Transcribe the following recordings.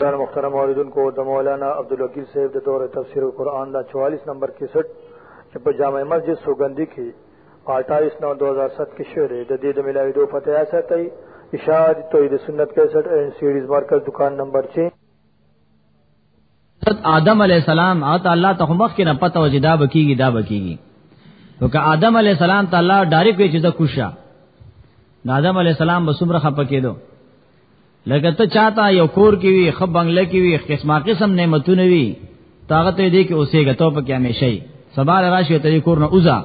دار مخترم موردن کو د مولانا عبدالوکیل صاحب د دور تفسیر قرآن دا 44 نمبر 61 چې په جامع مسجد سوګندی کې 28 نو 2007 کې شوه د دې د ملاوي دوه پته یا ساتي اشاعت توحید سنت 61 اینڈ سیریز مرکز دکان نمبر 6 حضرت آدم علی السلام او الله ته مخ کې نه پته وځي دا بکیږي دا بکیږي نو که آدم علی السلام ته الله ډایرک وی چې دا کوشا آدم علی السلام به څومره خپکېدو لکه ته چاته یو کور کې وي خپ بنگله کې وي قسمه قسم نعمتونه وي طاقت دې کې اوسې غتو په کې همیشئ سبا راشي ته کور نه اوزا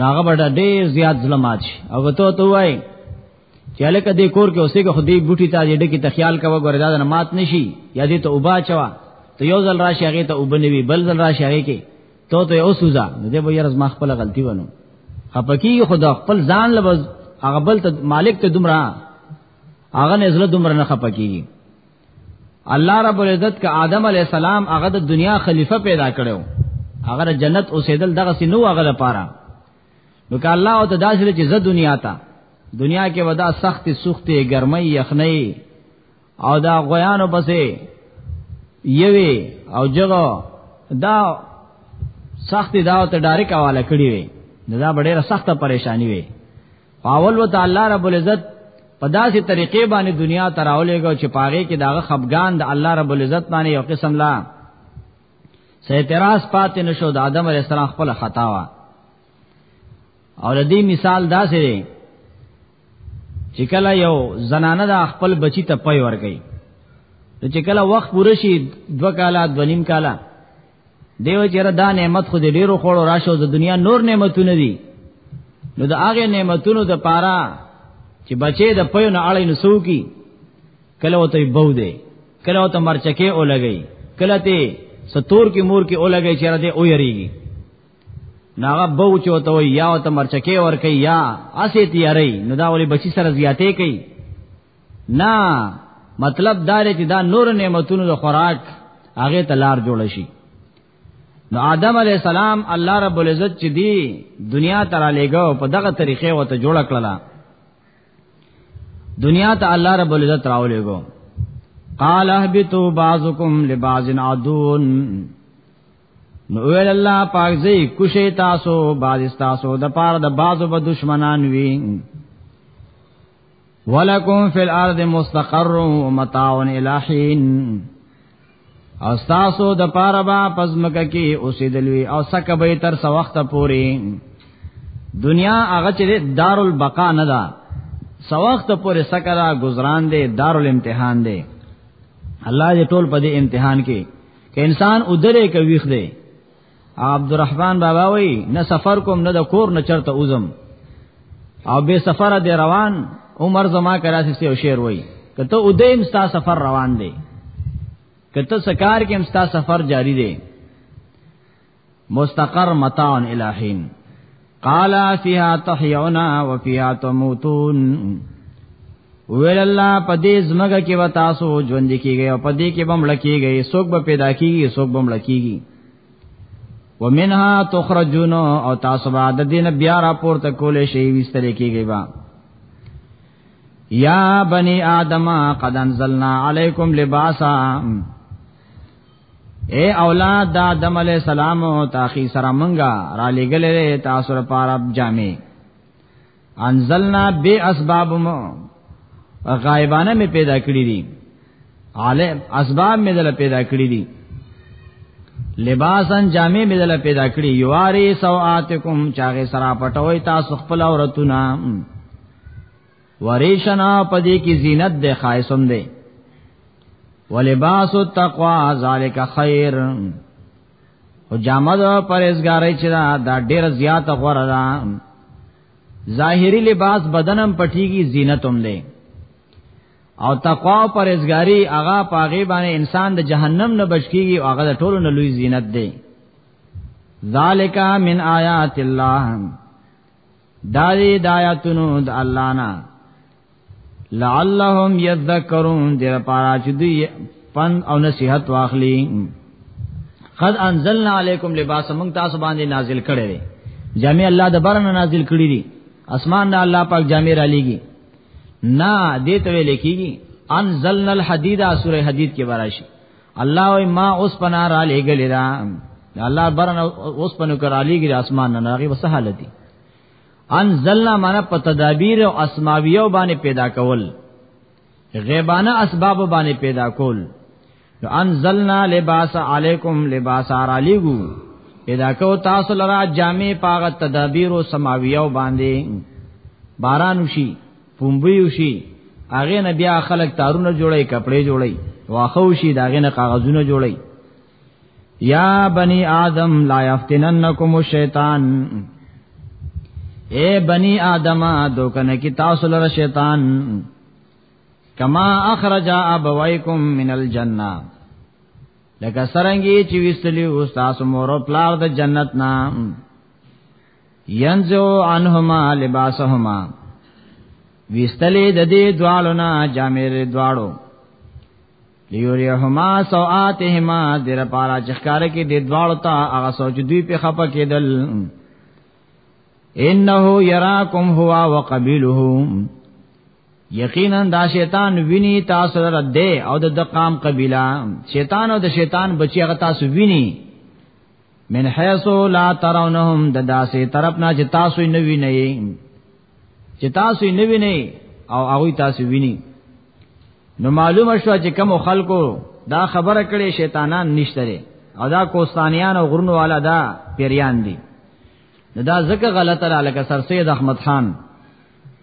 ناغه بڑا ډېر زیات ظلمات شي او ته ته وای چې الکه دې کور کې اوسې خو دې بوټي ته دې کې تخیال کوه ګور دا نه مات نشي یا دې ته وبا چوا ته یو ځل راشي هغه ته وبنوي بل ځل راشي هغه کې تو ته او سوزا دې به یې رزما خپل غلطي ونه خپکی خدا خپل ځان لبز هغه بل ته مالک ته دومره هغه نه زړه دومره نه خپکی الله رب العزت ک آدم علی السلام هغه د دنیا خلیفہ پیدا کړو هغه جنت اوسېدل دغه سينو هغه لپاره نو که الله او ته داسې چې زه دنیا ته دنیا کې ودا سخت سخت ګرمۍ یخنۍ او دا غویانو پسې یوي او جګو دا سخت دا ته ډایرک حواله کړی وي دا ډیره سخته پریشانی وي پاول و تعالی رب العزت په داسې طریقې باندې دنیا ته راولېږو چې پاره کې داغه خفغان د الله رب العزت باندې یو قسم لا سه اعتراض پاتې نشو د آدم علی السلام خپل خطا وا او د دې مثال داسې دی چې کله یو زنانه د خپل بچی ته پي ور کوي نو چې کله وخت پوره شي دو کاله دو نیم کاله دیو چیرې دا نعمت خو دې ډیرو خوړو راشو د دنیا نور نعمتونه دي نو د هغه نعمتونو د پاره چې بچي د پيو نه اړې نسو کی کله وته بو دې کله وته مرچکه او لګي کله ته ستور کی مور کی او لګي چیرې دې او یریږي ناغه بو چوته وي یا ته مرچکه ور کوي یا اسې تیارې نو دا ولې بچی سره زیاتې کوي نه مطلب دا دی چې دا نور نعمتونو د خوراک هغه ته لار جوړ شي نو آدم علی السلام الله رب العزت چې دی دنیا ته را لېګو په دغه طریقې وته جوړ کړلا دنیا ته الله رب العزت راولېګو قال اهبتوا بعضكم لبعض عدو نو ویل الله پاک زی کوشی تاسو باز تاسو د پاره د بازو په دشمنان وی ولکم فی الارض مستقر و متاع الہین او تاسو د پاره با پزمک کی اوسیدلوی او سکه به تر سو وخت پوری دنیا هغه چې دار البقا نه دا سو وخت پوری سکه را گزاران دی دار الامتحان دی الله دې ټول په دې امتحان کې که انسان ودرې کوي خدای عبدالرحمن بابا وای نه سفر کوم نه د کور نه چرته اوزم او به سفر دی روان عمر زما کراسی سی او شعر وای کته اودیم ستا سفر روان دی کته سکار کې هم ستا سفر جاری دی مستقر متاع الہین قال فيها تحيون وفيها تموتون ویل الله په دې زمګه کې وتا سو ژوند کیږي او په دې کې بم لکیږي سوک به پیدا کیږي سوک بم لکیږي ومنها تخرجون او تاسو به د دین بیا را پورته کولې شي وستل کیږي با یا بنی آدم قد انزلنا علیکم لباسا اے اولاد دا آدم علی السلام او تاخی سره منګه را لګلې تاسو لپاره جامې انزلنا بے اسباب مو غایبانه می پیدا کړی دي علی اسباب می دل پیدا کړی دي لباسن جامې می دل پیدا کړی یواری سواتکم چاغه سرا پټوي تاسو خپل اورتونه وریشنا پدې کې زینت د خایسم دی ولباس التقوا ذالک خیر او جامه د پرهیزګارۍ چې دا, دا ډیر زیات غوړه ده ظاهری لباس بدنم پټیږي زینت هم دی او تقوا او پرهیزګاری هغه پاغه باندې انسان د جهنم نه بچکیږي او هغه د ټولو نه لوی زینت دی ذالک من آیات الله دا دی د آیاتونو د الله نه لعلهم یذکرون دې لپاره چې دوی پن او نصیحت واخلي قد انزلنا علیکم لباس موږ تاسو باندې نازل کړی دی جامع الله د برنه نازل کړی دی اسمان نه الله پاک جامع را لېږي نه دې ته ویل کېږي انزلنا الحديد سوره حدید کې براشي الله وای ما اوس پنا را لګل دا الله برن اوس پنو کرا لګل اسمان نه راغي وسه حالت دي انزلنا معنا په تدابیر او اسماویو باندې پیدا کول غیبانه اسباب باندې پیدا کول نو انزلنا لباس علیکم لباس علیکم پیدا کو تاسو لرا جامع پاغه تدابیر او سماویو باندې باران وشي پومبیو شي هغه نه بیا خلک تارونه جوړي کپڑے جوړي واخو شي داغه نه کاغذونه جوړي یا بنی آدم لا یفتننکم الشیطان اے بنی آدم دوکنه کی تاسو لره شیطان کما اخرج ابوایکم من الجنه لکه سرنګي چې وستلی او تاسو مور او پلار د جنت نام ينزو عنهما لباسهما وستلې د دې دوالو نه جامې د دوالو ليوريهما سوآتهما در پارا چخکار کې د دوالو ته هغه سوچ دوی په خپه کېدل انه يراكم هو وقبيله یقینا دا شیطان ویني تاسو را دې او د قام قبيله شیطان او د شیطان بچي هغه تاسو ویني من حيث لا ترونهم د داسې طرف نه چې تاسو نه وینئ چې تاسو نه وینئ او هغه تاسو ویني نو معلومه شو چې کوم خلکو دا خبره کړي شیطانان نشته لري او دا کوستانیان او غرونو والا دا پیریان دي نو دا زکه غلطه را لکه سر سید احمد خان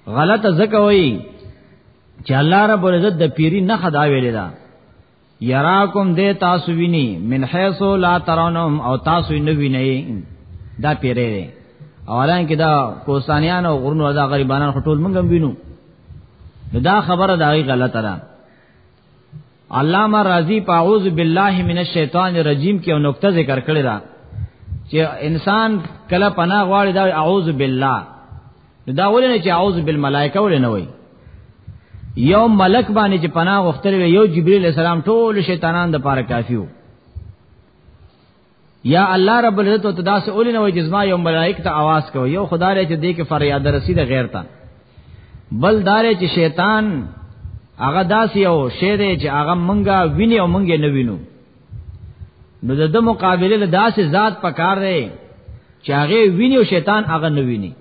غلطه زکه وایي چې الله رب العزت د پیری نه خدا ویلی دا یراکم دې تاسو ویني من حيث لا ترونهم او تاسو نه وینئ دا پیری دی اولان کې دا کوستانیان او غرونو دا غریبانان خټول مونږ هم وینو نو دا خبره دا غلطه ده علامہ رازی پاعوذ بالله من الشیطان الرجیم کې یو نقطه ذکر کړی دا چې انسان کله پناه غواړي دا اعوذ بالله دا ولنه چې اعوذ بالملائکه ولنه وای یو ملک باندې چې پناه غوښتل وی یو جبرئیل السلام ټول شیطانان د پاره کافی وو یا الله رب العزت ته داسې ولنه وای چې زما یو ملائک ته आवाज کوي یو خدای له چې دې کې فریاد رسید غیر ته بل دار چې شیطان هغه داسې یو شی دی چې هغه منګه ویني او منګه نه وینو نو د مقابله له داسې ذات پکار دی چې هغه ویني او شیطان هغه نه ویني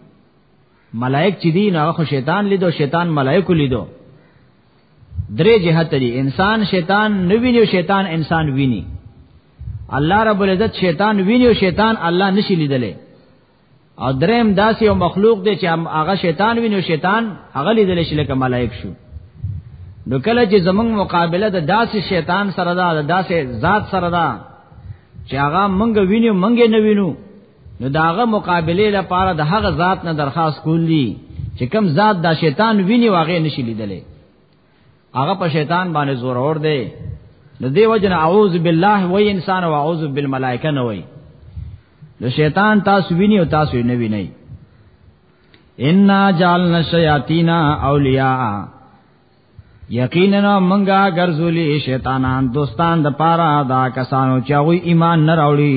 ملائک چې دي نه خو شیطان لیدو شیطان ملائکو لیدو درې جهت دي انسان شیطان نه ویني او شیطان انسان ویني الله رب العزت شیطان ویني او شیطان الله نشي لیدلې او دریم داسې یو مخلوق دی چې هغه شیطان وینو شیطان هغه لیدل شي لکه ملائک شو نو کله چې زمنګ مقابله د داسې شیطان سره ده د داسې ذات سره ده چې هغه منګ وینو منګ نه وینو نو داغه مقابله لپاره د هغه ذات نه درخواست کولی چې کم ذات دا شیطان ویني واغې نشي لیدلې هغه په شیطان باندې زور اور دی د دې وجه نه اعوذ بالله وای انسان او اعوذ بالملائکه نه وای د شیطان تاسو ویني او تاسو نه ویني ان جعلنا الشیاطین اولیاء یقینا منګه ګرځولي شیطانان دوستان د پاره دا کسانو چې غوي ایمان نه راوړي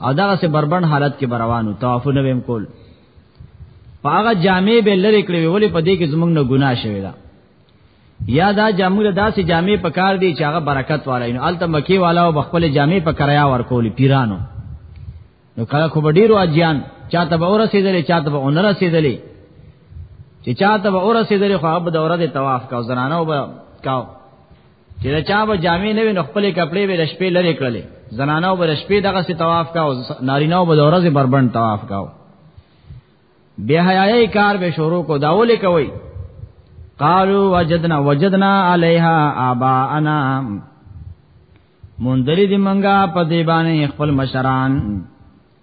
او دغه سه بربند حالت کې بروانو طوافونه ویم کول پاغه جامع به لری کړې ولی په دې کې زمونږ نه ګناه شوی دا یا دا جامو دا سه جامع پکار دی چې هغه برکت والا نو الته مکی والا او خپل جامع په کریا ورکول پیرانو نو کله خو ډیرو اجیان چاته به ورسېدلې چاته به اونره سېدلې چې چاته به ورسېدلې خو هغه د ورځې طواف کا زنانه او کا چې دا چا به جامې نه وي نو خپل کپڑے به د شپې لرې کړلې زنانو به د شپې دغه سي طواف کا او نارینهو به د ورځې بربند طواف کا بیا حیاي کار به شروع کو داول کوي قالو وجدنا وجدنا علیها آباءنا مندری دی منګه په دی باندې خپل مشران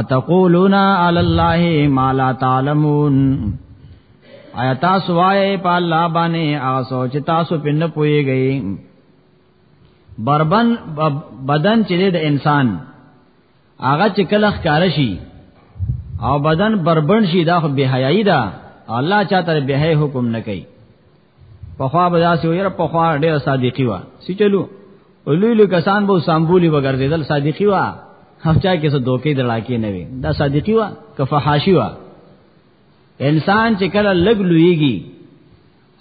اتقولون علی الله ما لا تعلمون آیا تاسو وایې په الله باندې هغه سوچ تاسو پین نه پويږئ بربن بدن چې د انسان هغه چې کله ښکار شي او بدن بربند شي دا خو بهایي ده الله چاته بهایي حکم نه کوي په خوا به داسې ویره په خوا ډېر صادقي و سی چلو لوی لوی کسان به سامبولي وګرځیدل صادقي و هفچا کې څه دوکې دړاکې نه وي دا صادقي و که فحاشي و انسان چې کله لګ لویږي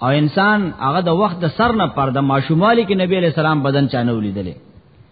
او انسان هغه د وخت د سر نه پر د ماشوموالي کې نبی علی سلام بدن چانه ولیدلې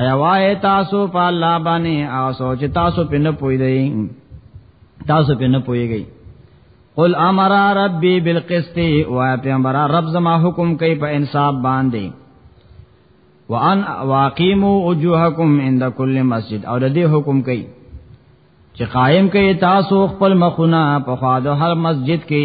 ایا وای تاسو په الله باندې او سوچ تاسو په نه پوي دی تاسو په نه پويږئ قل امر ربي بالقسط و پیغمبر رب زما حکم کوي په انصاف باندې وان واقیموا وجوهکم عند كل مسجد او د دې حکم کوي چې قائم کوي تاسو خپل مخونه په خواده هر مسجد کې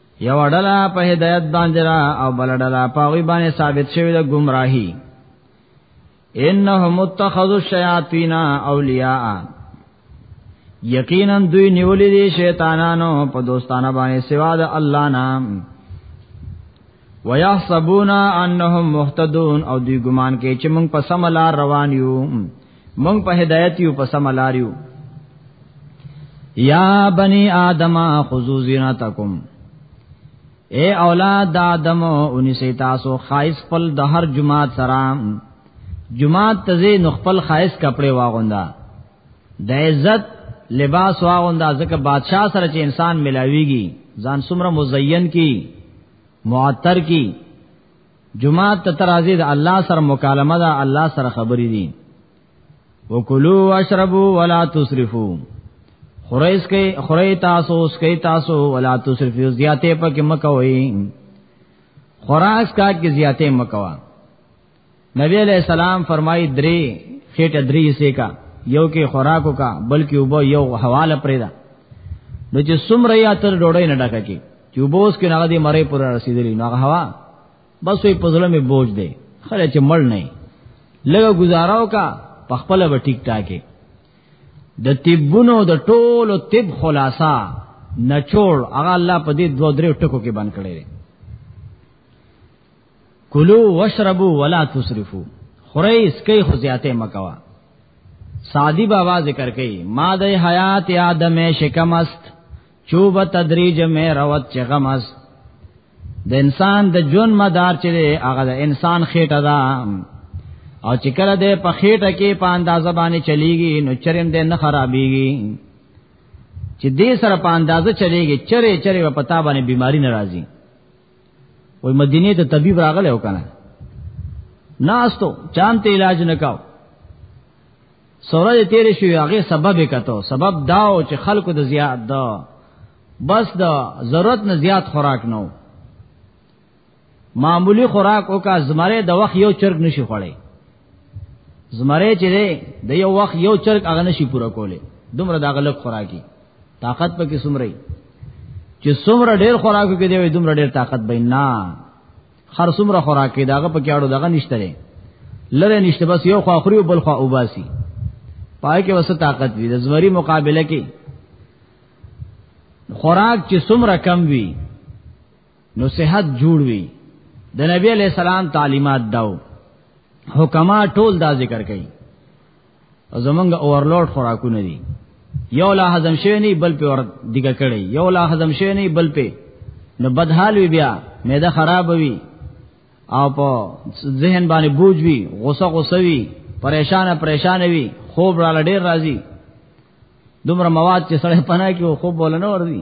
یو ډله په هدایت باندې را او بل ډله په وی باندې ثابت شوی د گمراهی انهم متخذوا الشیاطین اولیاء یقینا دوی نیولې دي شیطانانو په دوستانه باندې سوا د الله نام ويحسبون انهم مهتدون او دوی ګمان کوي چې موږ په سم لار روان یو مونږ په هدایت یو په سم لار یو یا بنی آدم خذو زینتکم اے اولاد آدم اونی سی تاسو خایس پل د هر جماعت سره جماعت تزه نخپل خایس کپڑے واغوندا د عزت لباس واغوندا ځکه بادشاہ سره چې انسان ملاویږي ځان سمره مزین کی معطر کی جمعه ته ترازی د الله سره مکالمه ده الله سره خبرې دي وکلوا واشربوا ولا تسرفوا خریس کې خری تاسو اس کې تاسو ولا تسرفوا زیاته پکې مکوئ خوراک کا کې زیاته مکوا نبی علیہ السلام فرمایي درې خېټه درې سې کا یو کې خوراکو کا بلکې وبو یو حواله پرې ده نو چې سمره یا تر ډوړې نه ډکه کې چې وبوس کې هغه دې مړې پر رسیدلی نو هغه هوا بس وي په ظلم بوج دی خره چې مړ نه لګه گزاراو کا په خپل به ټیک ټاکه د طبونو د ټولو طب خلاصہ نچوړ هغه الله په دې دوه درې ټکو کې بند کړی دی کلو واشربو ولا تسرفو خوري اسکه خو زیاته مکوا سادی بابا ذکر کوي ما د حیات آدم شکمست چوب تدریج مې روت چې غمس د انسان د جون مدار چې هغه د انسان خېټه ده او چې کله د په خېټه کې په اندازه باندې چلیږي نو چرېم دې نه خرابيږي چې دې سره په اندازه چلیږي چرې چرې په پتا باندې بيماري ناراضي وای مدینه ته طبيب راغله وکنه ناستو چانته علاج نکاو سوره دې تیر شو هغه سبب کته سبب داو چې خلکو د زیات دا بس دا ضرورت نه زیات خوراک نو معمولی خوراک او کا زمره د وخت یو چرګ نشي خوړی زمره چې دی د یو وخت یو چرګ هغه نشي پوره کولی دومره دا غلط خوراکي طاقت پکې سمري چې سمره ډېر خوراک کې دی دومره ډېر طاقت به نه خر څومره خوراک کې داغه په کېړو دغه نشته لري لره نشته بس یو خو اخري او بل خو اوباسي پای کې وسه طاقت وي د زمري مقابله کې خوراک چې څومره کم وي نو صحت جوړ وي د نبی علی السلام تعلیمات داو حکما ټول دا ذکر کوي زمونږ اورلوډ خوراکونه دي یو لا هضم شوی نه بل په ور دیګه کړي یو لا هضم شوی نه بل په نو بدحال وی بیا معده خراب وی او په ذهن باندې بوج وی غوسه غوسه وی پریشان پریشان وی خوب را لډیر راځي دومره مواد چې سړی پناه کې خوب بولنه ورځي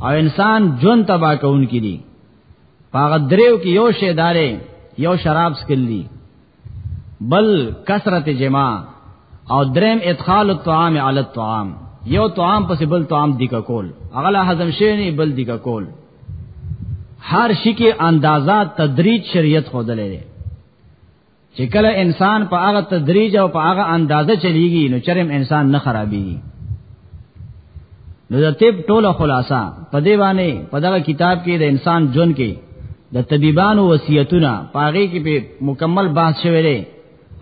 او انسان جون تبا کون کی دی پاغه دریو کې یو شی دارې یو شراب سکلی بل کثرت جما او درم ادخال الطعام علی الطعام یو طعام پس بل طعام دی کا کول اغلا هضم شی نه بل دی کا کول هر شي کې اندازا تدریج شریعت خودلې چې کله انسان په هغه تدریج او په هغه اندازه چلیږي نو چرم انسان نه خرابيږي نو د طب ټوله خلاصہ په دی باندې په دغه کتاب کې د انسان جون کې د طبيبانو وصیتونه پاغي کې په مکمل بحث شوی دی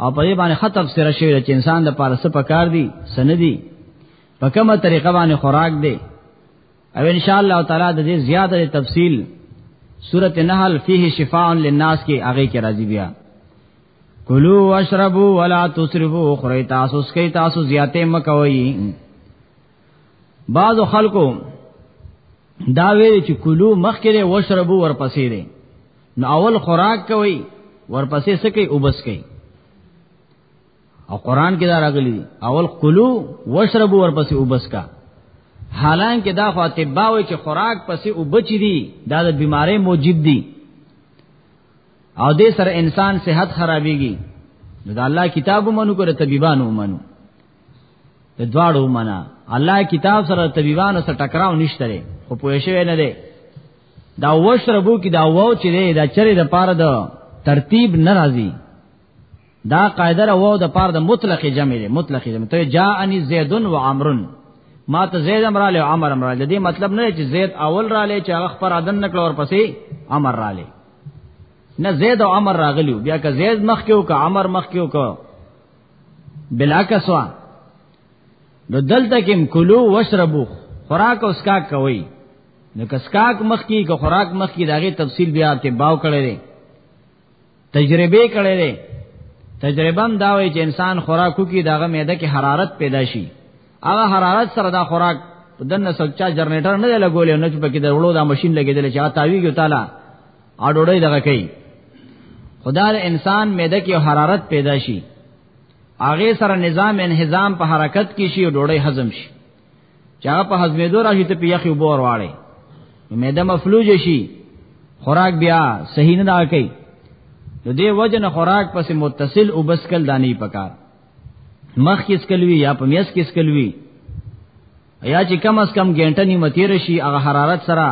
او په دې باندې خط تفسیر شوی دی چې انسان د پارسه پکار دی سندي په کومه طریقه باندې خوراک دی او ان شاء الله تعالی د دې زیاته تفصیل سورته نحل فيه شفاء للناس کې هغه کې راځي بیا کلو واشربو ولا تسرفو خوري تاسو سکي تاسو زیاته مکوي بعض خلکو دا ویل چې کلو مخکره واشربو ورپسې دي نو اول خوراک کوي ورپسې سکي او بس کوي او قران کې دا راغلي اول قلو واشربوا ورپسې وبس کا حالانکه دا خو اتباع وي چې خوراک پسې وبچ دي دا د بیمارې موجب دي او دې سره انسان صحت خرابيږي دا الله کتاب منو کړ طبيبانو منو د دواړو منا الله کتاب سره طبيبانو سره ټکراو نشته لري خو پوه شوی نه دی دا وشربو کې دا وو چې دا چرې د پاره د ترتیب ناراضي دا قاعده را وو د پار د مطلق جمع دی مطلق جمع ته جاءنی زید و عمر ما ته زید امر علی عمر امر علی دې مطلب نه چې زید اول را لې چې هغه پر ادن نکړ اور پسې عمر را لې نه زید او عمر راغلیو بیا که زید مخ کېو که عمر مخ کېو که بلاکسوا نو دلته کې کلو واشربو خوراک او اسکاک کوي نو کسکاک مخ کی که خوراک مخ کی داغه تفصیل بیا ته باو کړی تجربه کړې ده تجربه هم دا وایي چې انسان خوراکو کې داغه معده کې حرارت پیدا شي هغه حرارت سره دا خوراک دنه سچا جنریټر نه لګولې نه چې پکې د وړو دا ماشين لګېدل چې تاویږي تعالی اډوړې دغه کوي خدا د انسان معده کې حرارت پیدا شي هغه سره نظام انهظام په حرکت کې شي او ډوړې هضم شي چې هغه په هضمېدو راشي ته په یخي وبور واړې معده مفلوج شي خوراک بیا صحیح نه دا کوي نو دې وجه نه خوراک پسې متصل او بس کل دانی پکار مخ کیس کلوي یا په میس کیس کلوي یا چې کم از کم ګنټه نیمه تیر شي هغه حرارت سره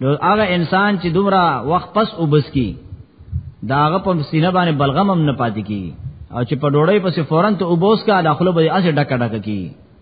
نو هغه انسان چې دومره وخت پس وبس کی داغه په سینه باندې بلغم هم نه پاتې کی او چې په ډوړې پسې فورن ته وبوس کا داخله به اسه ډکه ډکه کی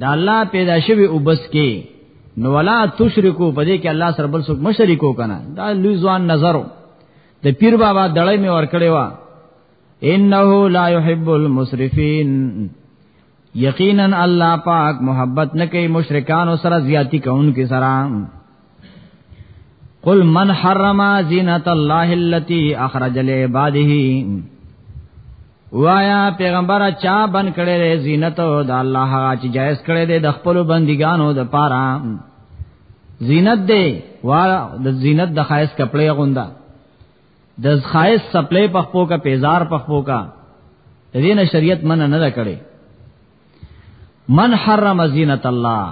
دا الله پیدا شوی او بس کې نو ولا تشرکو په دې کې الله سره بل څوک مشرکو کنه دا لوی ځوان نظر د پیر بابا دړې می ور کړې وا انه لا يحب المسرفين یقینا الله پاک محبت نه کوي مشرکان سره زیاتی کوونکې سره قل من حرم زینت الله التي اخرج لعباده وایا پیغمبر چا بن کړي زینت د الله چې جائز کړي د خپل بندګانو د پاره زینت دی وا د زینت د خایس کپڑے غوندا د خایس سپلې پخپو کا پیزار پخپو کا دین شریعت من نه کړي من حرم زینت الله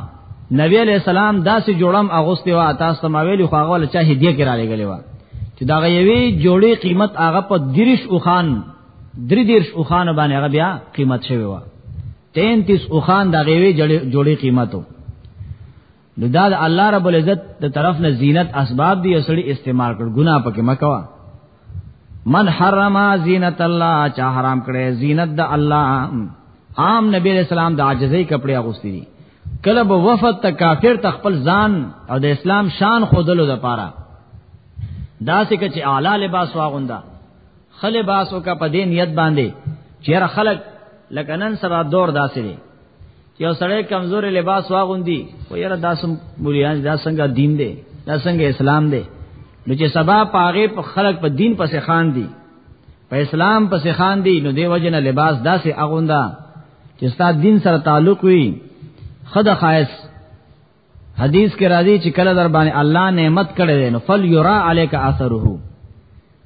نبی علیہ السلام داسې جوړم اغوستي وا تاسو ته ما ویلو خو هغه چا هدیه کې را لګلې وا چې دا غیوی جوړی قیمت هغه په دریش او خان درې دیرش او خان باندې هغه بیا قیمت شوی وا 33 او خان دا غیوی جوړی قیمتو نو دا د الله رب العزت د طرف نه زینت اسباب دی اسړي استعمال کړ ګناه پکې مکوا من حرم زینت الله چا حرام کړي زینت د الله عام نبی علیہ السلام د عاجزۍ کپڑے اغوستي دي کله به وفد ته کافر ته خپل ځان او د اسلام شان خودلو د پاره دا سې کچ اعلی لباس واغوندا خل لباسو کا په دې نیت باندې چیر خلق لکنن سره دور داسې دي یو سړی کمزور لباس واغوندي و یاره داسم مليان دا څنګه دین دی دا څنګه اسلام دی نو چې سبا پاغه په خلق په دین پسې خان دي په اسلام پسې خان دي نو دی وجنه لباس داسې اغوندا چې ستا دین سره تعلق وي خدای خاص حدیث کې راځي چې کله در باندې الله نعمت کړی دی نو فل یرا علیک اثره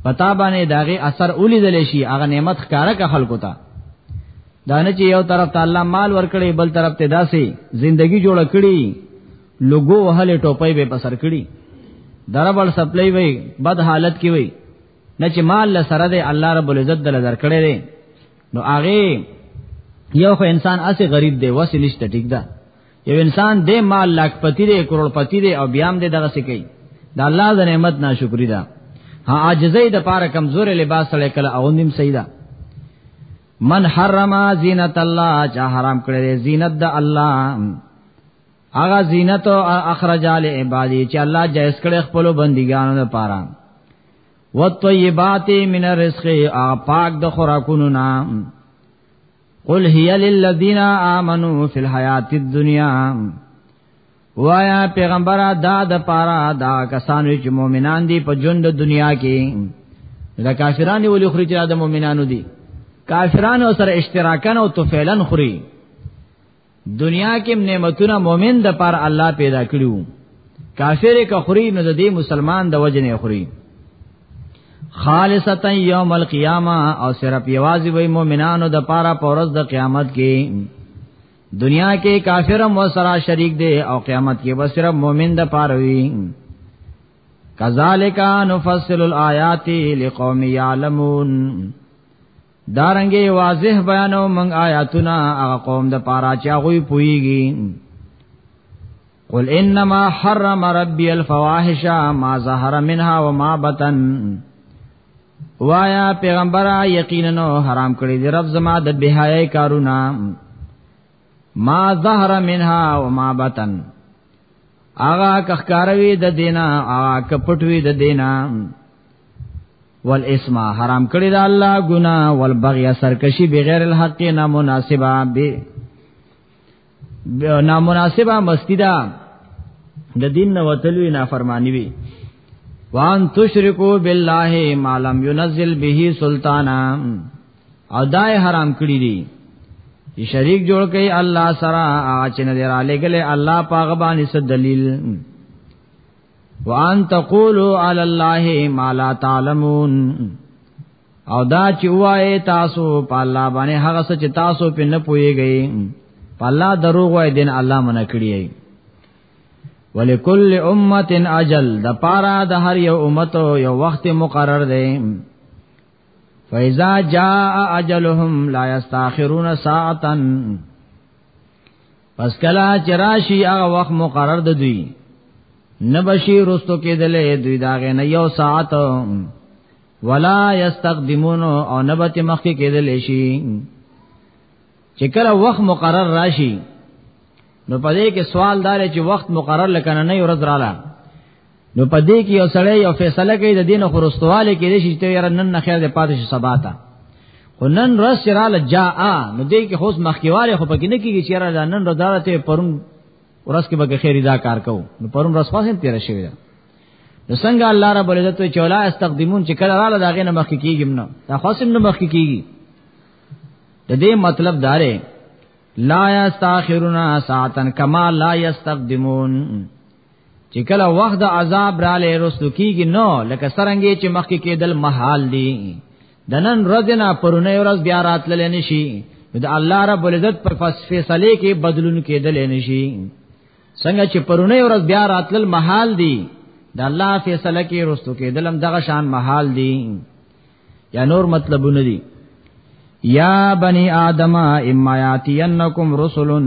پتا باندې داغه اثر ولیدل شي هغه نعمت ښکارا کا خلکو ته دانه چې یو طرف ته الله مال ورکړي بل طرف ته داسې زندگی جوړ کړي لوګو وهله ټوپۍ به پسر کړي دربل سپلای وي بد حالت کې وي نه چې مال له سره دی الله رب العزت دل درکړي دی نو هغه یو خو انسان اسه غریب دی وسه نشته ټیک ده یو انسان دې مال لاک پتی دې کروڑ پتی دې او بیام دې دغه سکی دا الله د نعمت ناشکری ده ها عاجزی د پاره کمزور لباس سره کله او نیم سیدا من حرم زینت الله چا حرام کړی زینت د الله هغه زینت او اخرج ال عبادی چې الله جائز کړی خپل بندګانو لپاره وطیبات من الرزق اپاک د خوراکونو نام قل هي للذین آمنوا فی الحیات الدنیا وایا پیغمبر دا د پارا دا کسان چې مؤمنان دي په ژوند دنیا کې دا کافرانو ولې خوري چې د مؤمنانو دي کافرانو سره اشتراکان او توفیلن خوري دنیا کې نعمتونه مؤمن د پر الله پیدا کړیو کافر کخری نو د دې مسلمان د وجه نه خوري خالصتا یوم القیامه او صرف یوازې وای مؤمنانو د پاره پورز د قیامت کې دنیا کې کافرم و سرا شریک دی او قیامت کې و صرف مؤمن د پاره وی کذالک نفصل الآیات لقوم یعلمون دارنګي واضح بیانو من آیاتنا هغه قوم د پاره چې هغه پويږي قل انما حرم ربي الفواحش ما ظهر منها وما بطن وایا پیغمبره یقینا حرام کړی دی رب زما د بهای کارونا ما ظهر منها وما بطن آغا کخکاروی د دینا آغا کپټوی د دینا والاسم حرام کړی دا الله ګنا والبغي سرکشي بغیر الحق نه مناسبه به نامناسبه مستی دا د دین نه وتلوی نافرمانی وی وان تشرکو بالله ما لم ينزل به سلطانا او دای حرام کړی دی چې شریک جوړ کړي الله سره اچنه درا لګله الله پاغه باندې څه دلیل وان تقولوا علی الله ما لا تعلمون او دا چې وایي تاسو په الله باندې هغه څه چې تاسو په نه پويږئ په الله دروغ وایي دین الله منع کړی ولکل امه اجل د پارا د هر یو امت یو وخت مقرر دی فاذا جاء اجلهم لا يستاخرون ساعتا پس کلا چراشی هغه وخت مقرر د دوی نبشی رستو کېدلې دوی داغه نه یو ساعت ولا یستقدمون او نبت مخکې کېدلې شي چې کله وخت مقرر راشي نو پدې کې سوال دار چې وخت مقرر لکنه نه ورځ رااله نو په دې کې یو سړی یو فیصله کوي د دین خرستواله کې دې شته یاره نن نه خیر دې پاتې شي سبا ته خو نن رس چراله جا نو دې کې خوش مخکیواله خو پکې نه کیږي چې یاره نن ردارته پرون ورس کې به خیر دا کار کوو نو پرون رس خاصه تیر شوی ده نو څنګه الله رب العزت چې ولا استقدمون چې کله رااله داغه نه مخکې کیږي نه دا خاصم نه مخکې کیږي د دې مطلب داره لا یستاخرون ساعتن کما لا یستقدمون چې کله وخت د عذاب را لې رسو کیږي نو لکه سرنګي چې مخکې کېدل محال دي د نن ورځ نه پرونه ورځ بیا راتلل نشي د الله رب العزت په فیصله کې بدلون کېدل نشي څنګه چې پرونه ورځ بیا راتلل محال دي د الله فیصله کې رستو کې دلم دغه شان محال دي یا نور مطلبونه دي یا بنی آدم اما یاتینکم رسلن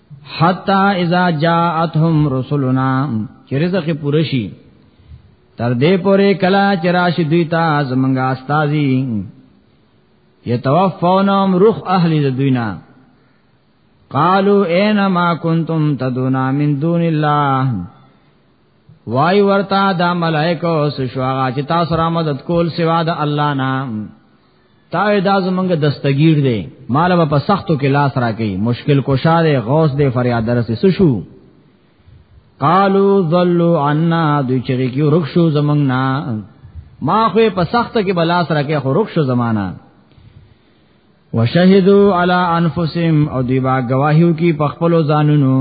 حتا اذا جاءتهم رسلنا چې رزق پوره شي تر دې پورې کلا چې راشي دوی ته زمونږه استاذي یتوفونهم روح اهل د دوینا قالو اینما کنتم تدونا من دون الله وای ورتا دا ملائکه او سشواغا چې تاسو را مدد کول سوا د الله نام تا دا زمونږ دستگیر دی مال په سختو کې لاس راکې مشکل کوشا دی غوث دی فریاد درسه سشو قالو ذلوا عنا دوی چې کیو رخصو زمونږ نه ما خو په سخت کې بلاس راکې خو رخصو زمانہ وشهدوا علی انفسهم او دی با گواهیو کی په خپل ځانونو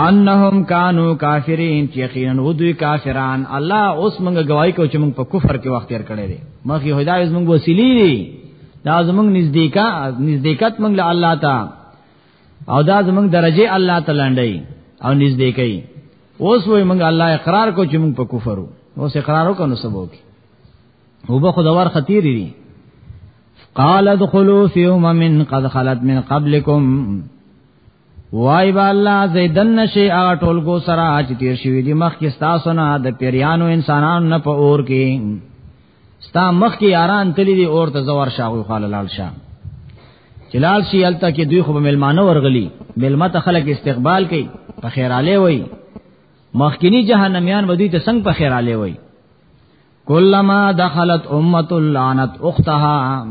انهم کانو کافرین چې یقینا ودوی کافران الله اوس موږ گواہی کو چې موږ په کفر کې وخت تیر کړی دی مخې هدايت موږ وسیلی دی دا زموږ نزدېکا نزدېکت موږ له الله تا او دا زموږ درجه الله تعالی لنډي او نزدېکي اوس وې موږ الله اقرار کو چې موږ په کفر وو اوس اقرار وکړو سبو کې هو به خدوار خطیر دي قال ادخلوا في امم قد خلت من قبلكم وای با الله زیدن نشي هغه ټولګو سره چې تیر شوی دی مخ کې ستاسو نه د پیریانو انسانانو نه په اور کې ستا مخ کې یاران تللی دی اور ته زوار شاوی خال لال شاه جلال شي الته کې دوی خو به ملمانه ورغلی ملما ته خلک استقبال کوي په خیراله وای مخکینی جهنميان ودی ته څنګه په خیراله وای کلمہ دخلت امه لعنت اختها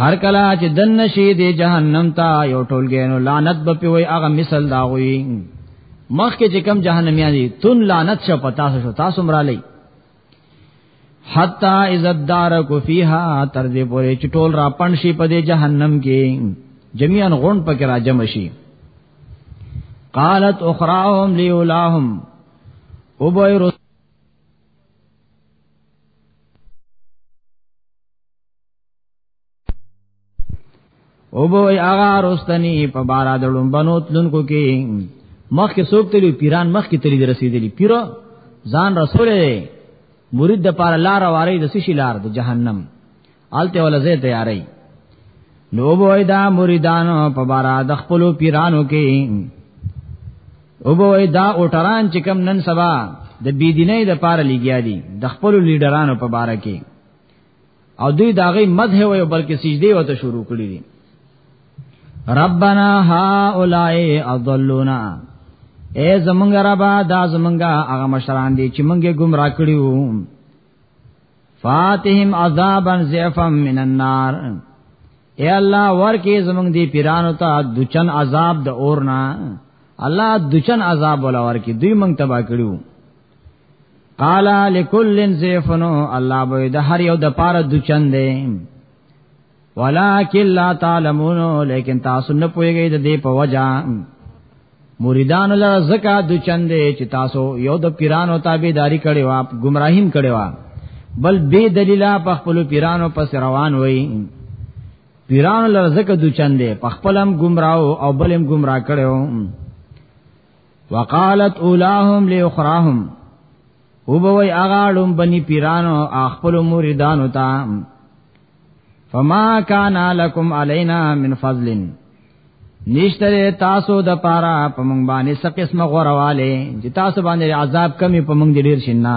هر کلا چې دن شي د جهنم ته یو ټولګینو لعنت به پیوي هغه مثال دا وي مخ کې چې کم جهنمیا دي تون لعنت شو پتا شو تاسو مرالي حتا اذا دارک فیها تر دې پورې چې ټول را پڼ شي په دې جهنم کې جميعا غون پکې را جمع شي قالت اخراهم ليولاهم وبيرس او به هغه رستنی په بارا د لومبنو تلونکو کې مخ کې څوک تللی پیران مخ کې تللی رسیدلی پیر ځان رسول دی مرید د پار لار واره د سشي لار د جهنم آلته ولا زه تیاری نو به دا مریدان په بارا د خپل پیرانو کې او به دا اوټران چې کم نن سبا د بيدینۍ د پار لګیا دي د خپل لیډرانو په بارا کې او دوی داغه مدح وي او بلکې سجدي وته شروع کړی دي ربنا هؤلاء اضلونا اے زمونږ ربا دا زمونږ هغه مشران دي چې مونږه گمراه کړیو فاتهم عذابا ضعفا من النار اے الله ورکه زمونږ دی پیرانو ته دچن عذاب د اورنا الله دچن عذاب ولا ورکه دوی مونږ تبا کړیو قال لكل زيفن الله به د هر یو د پاره د چند ولکن لا تعلمون لیکن تاسو نه پوهیږئ د دې په وجا مریدان له زکا د چند چې تاسو یو د پیرانو تابعداري کړي وا گمراهیم کړي وا بل بے دلیلا په خپل پیرانو پس روان وای پیرانو له زکا د چند په خپلم گمراو او بلم گمراه کړي وقالت اولاهم لاخراهم وبوي اغاړم بني پیرانو خپل مریدانو ته فما کان لکم علینا من فضل نشتره تاسو د پارا په مونږ باندې څه قسمه غورواله چې تاسو باندې عذاب کمی په مونږ ډیر شنه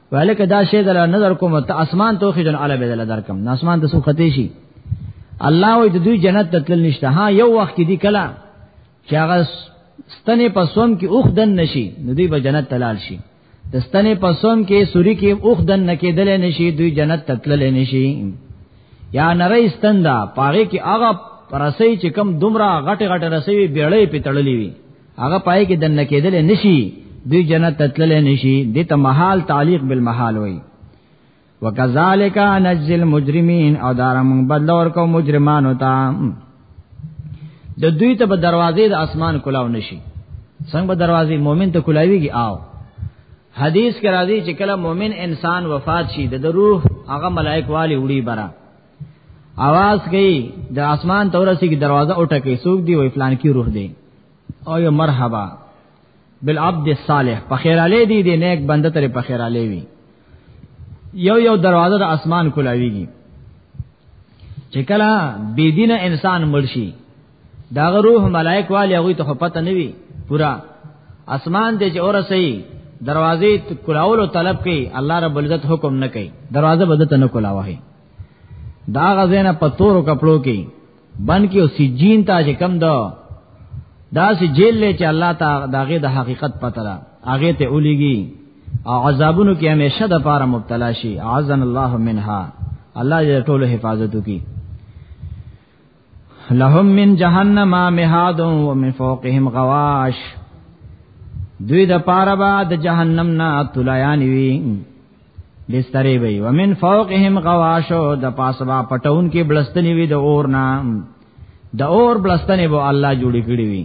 ولیک دا شی دل نظر کوم ته اسمان ته خجن علی بدل درکم نه اسمان ته سو ختی شي الله وې د دوی جنت ته تل نشته ها یو وخت دی کلا چې هغه ستنه پسوم کې اوخ دن نشي نو دوی به جنت تلال شي د ستنه پسوم کې سوري کې اوخ دن نکېدل نشي دوی جنت ته تل نشي یا نری ستندا پاره کې هغه پرسې چې کم دومره غټه غټه رسې بیړې په تړلې وي هغه پای کې دنه کېدل نشي دوی جنت تتلل نشي د تمحال تعلق بالمحال وای وکذالک نجزی المجرمین او دارم بدل ورکو مجرمانو ته د دوی ته په دروازې د اسمان کلاو نشي څنګه په دروازې مؤمن ته کلاویږي آو حدیث کې راځي چې کله مؤمن انسان وفات شي د روح هغه ملائک والی وړي برا आवाज کوي د اسمان تورسي کی دروازه او ټکه سوق دی وای فلان کی روح دی او یو مرحبا بالعبد الصالح په خیر علی دی دی نیک بنده تر په خیر علی وی یو یو دروازه د اسمان کولاویږي چې کله بی دین انسان مرشي دا روح ملائک والی هغه ته پته نه وی پورا اسمان دې چې اور سي دروازې کولاولو طلب کوي الله رب العزت حکم نه کوي دروازه بدته نه کولاوه دا غزنه په تورو کپړو کې بن کې او سجین ته چې کم دو دا سې جیل له چې الله تعالی داغه د حقیقت پته را هغه ته اولیږي او عذابونو کې همیشه د پاره مبتلا شي اعاذن الله منها الله دې ټول حفاظت وکي لهم من جهنم مهاد و من فوقهم غواش دوی د پاره با د جهنم نه تلایان وی بسترې وي ومن فوقهم غواشو د پاسبا پټون کې بلستنی وي د اور نام د اور بلستنې به الله جوړې کړې وي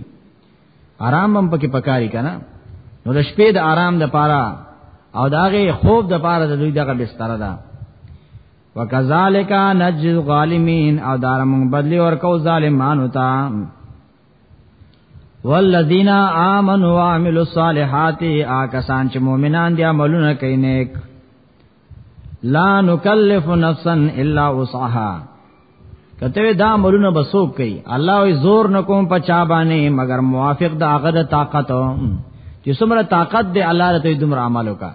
آرام هم پکې پکاري کنه نو د شپې د آرام د پاره او داغه خوب د پاره د دوی دغه بستر ده وکذالک نجز الظالمین او دارم بدلی ورکو ظالمانو ته والذین آمنوا وعملوا الصالحات آکسان چې مؤمنان دي عملونه کوي نیک لا نکلف نفسا الا وسعها کته دا عملونه بسوک کوي الله وي زور نکوم په چا باندې مگر موافق د هغه د طاقت چې څومره طاقت دی الله ته دومره عمل وکړي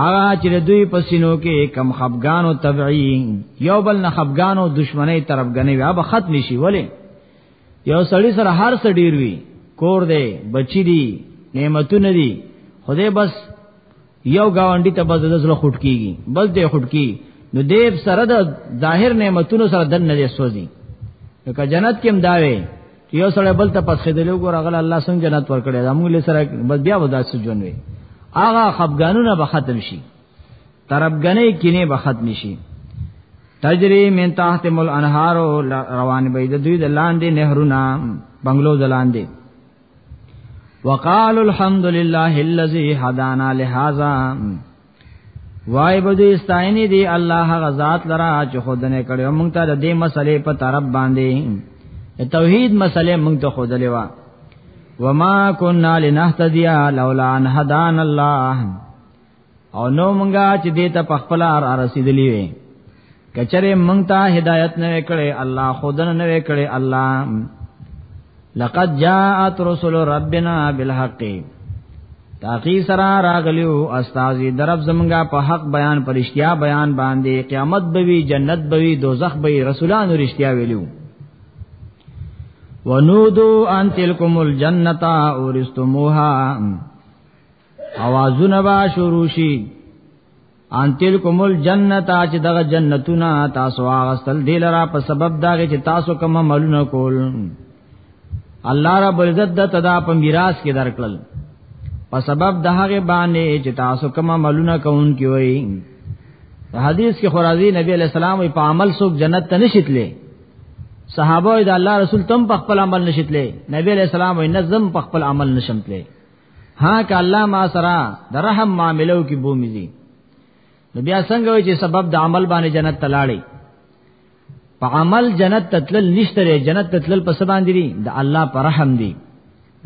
هغه چې دوی په سینو کې کم خفګانو تبعی یو بل نه خفګانو دشمنی طرفګنې بیا به ختم شي ولې یو سړی سره هر څه ډیر وی کور دی بچی دی نعمتونه دی خدای بس یو گاونډي ته بس د زړه خټ کیږي بس دې خټ کی نو دیب سره د ظاهر نعمتونو سره دن نه سوځي که جنت کې هم داوي یو سره بل ته پسې دی لوګو راغله الله څنګه جنت ورکړي دا موږ له سره بس بیا ودا سجون وي هغه خفګانونه به ختم شي تربګنې کینه به ختم شي تجری من تحت مل انهار روان به د دوی د لاندې نهرونه بنگلو دلاندې وقال الحمد لله الذي هدانا لهذا وای بده استاینه دی الله غزاد لرا چې خودنه کړو مونږ ته د دې مسلې په طرف باندې توحید مسلې مونږ ته خودلې وا وما كنا لنهتدي لولا ان هدانا الله او نو مونږه چې دې ته په خپل ار رسیدلې وې کچره مونږ ته هدایت نه وکړي الله خود نه وکړي الله لقد جاءت رسل ربنا بالحق تاقی سرا راغلیو استازی درب زمنګا په حق بیان پرشتیا بیان باندې قیامت بوي جنت بوي دوزخ بوي رسولان رشتیا ویلو ونودو ان تلکم الجنتا اورستموها اوازونه با شروع شي ان تلکم الجنت چې دغه جنتونه تاسو واغستل دی لرا په سبب دا چې تاسو کوم عملونه کول الله رب عزت د تدا په میراث کې درکړل په سبب د هغه باندې چې تاسو کوم عملونه کوون کی وای حدیث کې خورازی نبی علیہ السلام په عمل سوک جنت ته نشیتلې صحابه د الله رسول تم په خپل عمل نشیتلې نبی علیہ السلام وای نظم په خپل عمل نشمتلې ها ک الله ما سرا د رحم معاملو کې بومي دي نو بیا څنګه وي چې سبب د عمل باندې جنت تلاړي په عمل جنت تتلل نشته لري جنت تتلل په سبان دي د الله پر رحم دي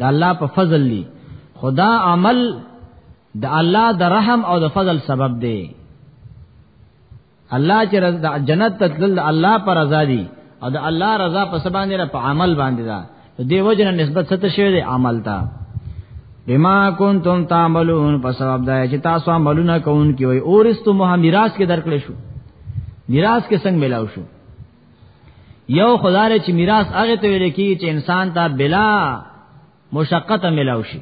د الله په فضل دي خدا عمل د الله د رحم او د فضل سبب دی الله چې رضا جنت ته تلل الله پر رضا دي او د الله رضا په سبا نه په عمل باندې ده دی وجنه نسبت ست شوی دی عمل ته بما کنتم تعملون په سبب دا چې تاسو عملونه کوون کی وي اورستو مه میراث کې درکړې شو میراث کې څنګه ملاو شو یو خدای چې میراث هغه ته ویل کی چې انسان ته بلا مشقت ملاو شي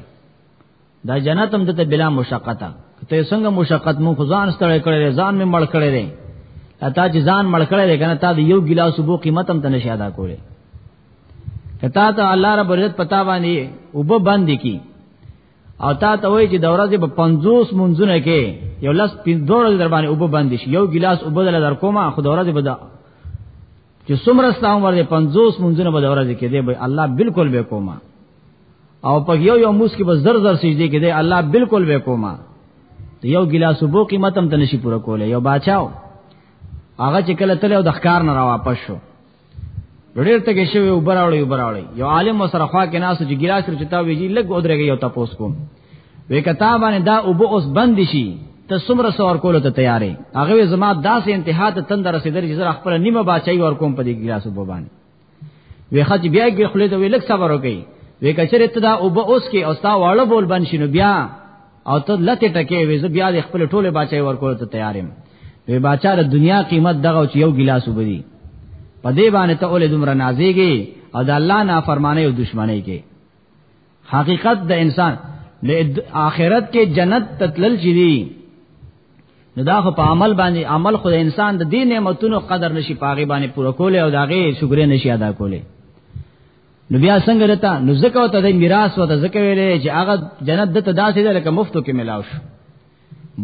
دا جنت هم دته بلا مشقت ته څنګه مشقت مو خو ځان ستړی کړی ځان می مړ کړی دی اته چې ځان مړ کړی دی کنه تا د یو ګلاس وبو قیمت هم ته نشي ادا کولی کتا ته الله رب عزت پتا باندې وب باندې کی او تا ته وای چې د ورځې په 50 منځونه کې یو لاس 50 در باندې وب باندې شي یو ګلاس وب دل در کومه خو د ورځې به چې څومره ستا عمر دی 50 منځونه به د ورځې کې دی به الله بالکل به کوما او په یو یو موس کې به زر زر سجدي کې دی الله بالکل به کوما ته یو ګلاس وبو قیمت هم تنشي پوره کوله یو بچاو هغه چې کله تل او د ښکار نه را واپس شو ډېر ته کې شوی وبراوړی وبراوړی یو عالم سره خوا کې ناس چې ګلاس رچتا ویږي لګ ودرېږي یو تاسو کوم وی کتاب باندې دا او به اوس بند شي ته څومره سور کول ته تیارې هغه زما داسې انتها ته تند رسیدل چې زه خپل نیمه باچای ور کوم په دې ګلاس وب باندې وی خط بیا کې خلې ته وی لک صبر وکي وی کچره ته دا او به اوس کې اوستا واړه بول بند شینو بیا او ته لته ټکه وی زه بیا خپل ټوله باچای ور کول ته تیارې وی باچا د دنیا قیمت دغه چې یو ګلاس وبدي په دې باندې ته اول دومره نازيږي او د الله نافرمانی او دشمنی کې حقیقت د انسان د آخرت کې جنت تتلل چي دي نو دا خو په عمل باندې عمل خو د انسان د دې نعمتونو قدر نشي پاغي باندې پوره کولای او داغه شکر نشي ادا کولای نو بیا څنګه رته نو زکه ته د میراث وته زکه ویلې چې هغه جنت د تداسې ده لکه مفتو کې ملاو شو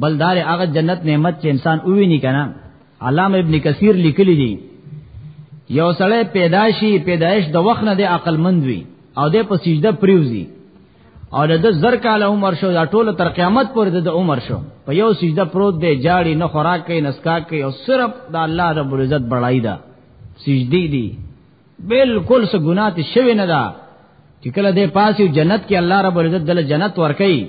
بلدار هغه جنت نعمت چې انسان وویني کنه علامه ابن کثیر لیکلی دی یو سړی پیدایشي پیدایش د وخت نه د عقل مند وي او د په سجده پریوزي او د زر کال عمر شو دا ټول تر قیامت پورې د عمر شو په یو سجده پروت دی جاړي نه خوراک کوي نسکا کوي او صرف د الله رب العزت بړای دا سجدي دي بالکل څه ګناه ته شوی نه ده چې کله دې پاسې جنت کې الله رب العزت دل جنت ورکړي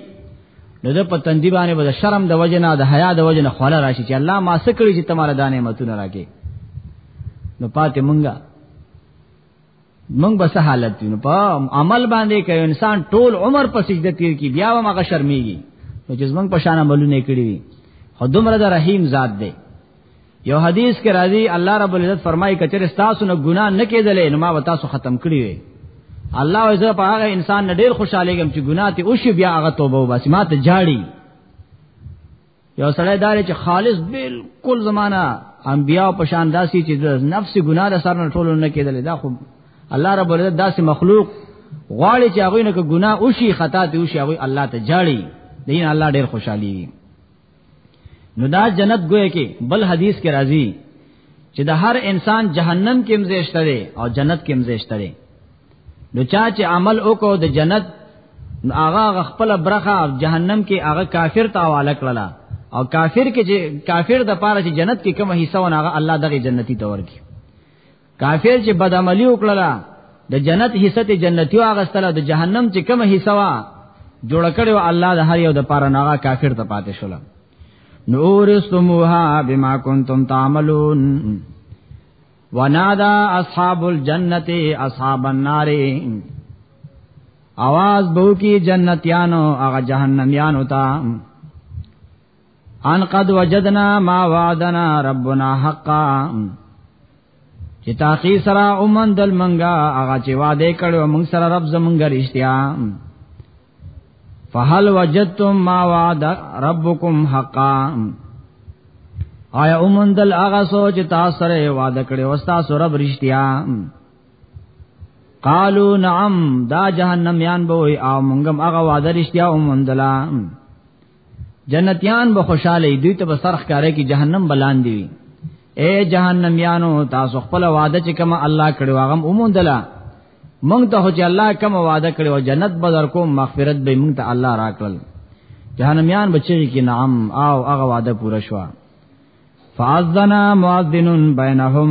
نو د پتندې باندې به شرم د وجنا د حیا د وجنا خلا راشي چې الله ما سکړي چې تمہاره د نعمتونو راکې نو پاتې مونږه مونږ به څه حالت وینو په عمل باندې کوي انسان ټول عمر په سجده تیر کی بیا و مغه شرمېږي نو چې زمونږ په شان عملونه کړی وي خو دومره د رحیم ذات دی یو حدیث کې راځي الله رب العزت فرمایي کچره تاسو نه ګناه نه کېدلې نو ما و تاسو ختم کړی وي الله عزت په هغه انسان نه ډېر خوشاله کېږم چې ګناه ته او شی بیا هغه توبه وباسي ما ته جاړي یو سړی دار چې خالص بالکل زمانہ انبیا په شان داسي چې د نفس ګناه د سر نه ټول نه کېدل دا خو الله رب العزت داسې مخلوق غواړي چې هغه نه ګناه او شی خطا ته او شی هغه الله ته جاړي دین الله ډېر خوشحالي نو دا جنت ګویا کې بل حدیث کې راځي چې د هر انسان جهنم کې مزهشته دی او جنت کې مزهشته دی نو چا چې عمل وکړو د جنت نو هغه خپل برخه جهنم کې هغه کافر ته حواله کړله او کافر کې چې کافر د پاره چې جنت کې کومه حصہ ونه هغه الله دغه جنتی تور کی کافر چې بد عملی وکړه د جنت حصہ ته جنتیو اغستله د جهنم چې کومه حصہ وا جوړ کړو الله د هر یو د پاره ناغه کافر ته پاتې شول نور استموها بما کنتم تعملون ونادا اصحاب الجنت اصحاب النار आवाज بو کی جنتیانو هغه جهنميانو ته ان قد وجدنا ما وعدنا ربنا حقا چې تاخی سره اومن دل منګه هغه چې وعده کړو موږ سره رب زمونږ رښتیا فهل وجدتم ما وعد ربكم حقا آیا اومن دل هغه سوچ تاسو سره وعده کړو وستا سره رښتیا قالو نعم دا جهنم یان به او موږ هغه وعده رښتیا اومن دلام جنتیان به خوشاله دوی ته به سرخ کاره کې جهنم بلان دی اے جهنميانو تاسو خپل وعده چې کوم الله کړو هغه اوموندلا مونږ ته چې الله کوم وعده کړو جنت به در کوم مغفرت به مونږ ته الله راکړل جهنميان بچی کې نعم او هغه وعده پوره شو فاذنا مؤذن بینهم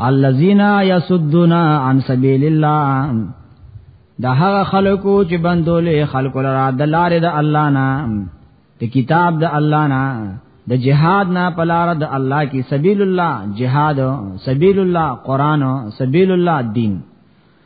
الذين يسدون عن سبيل الله دا هغه خلکو چې بندولې خلکو لرا د لارې د الله نه د کتاب د الله نه د جهاد نه پلار د الله کې سبیل الله جهاد سبیل الله قران سبیل الله دین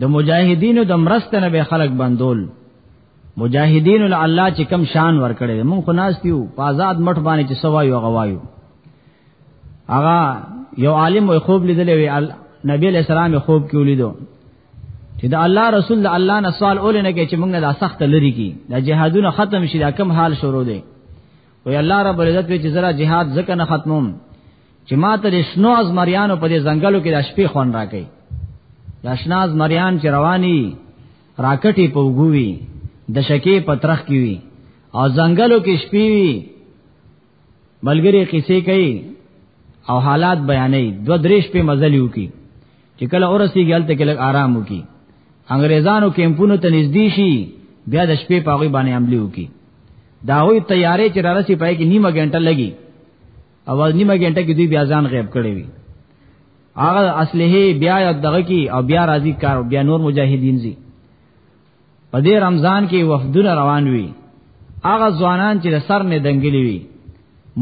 د مجاهدینو د مرسته نه به خلق بندول مجاهدین له الله چې کم شان ور کړی مونږ خو ناس دیو په آزاد مټ باندې چې سوایو غوایو اغا یو عالم وي خوب لیدل وی نبی علیہ السلام خوب کې ولیدو چې دا الله رسول د الله نه سوال اول نه کوي چې موږ دا سخت لري کی دا جهادونه ختم شي دا کم حال شروع دی وی الله رب العزت وی چې زرا جهاد زکه نه ختموم چې ما ته د شنو ازمریانو په دې ځنګلو کې د شپې خوان راکې د شنو ازمریان چې رواني راکټي په وګوي د شکی په ترخ کې وي او ځنګلو کې شپې وي ملګری قصې کوي او حالات بیانې دو دریش په مزلیو کې چې کله اورسیږي هلته کې لږ آرام وکي انګريزانو کیمپونو ته نږدې شي بیا د شپې په غوي باندې عملی وکي دا وی تیارې چې رارسي پای کې نیمه غنټه لګي او نیمه ګنټه کې دوی بیا ځان غیب کړی وي هغه اصله بیا دغه کی او بیا راضی کار بیا نور مجاهدین زی په دې رمضان کې وفدونه روان وي هغه ځوانان چې سر نه دنګلی وي